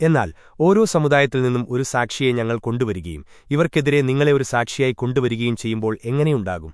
എന്നാൽ ഓരോ സമുദായത്തിൽ നിന്നും ഒരു സാക്ഷിയെ ഞങ്ങൾ കൊണ്ടുവരികയും ഇവർക്കെതിരെ നിങ്ങളെ ഒരു സാക്ഷിയായി കൊണ്ടുവരികയും ചെയ്യുമ്പോൾ എങ്ങനെയുണ്ടാകും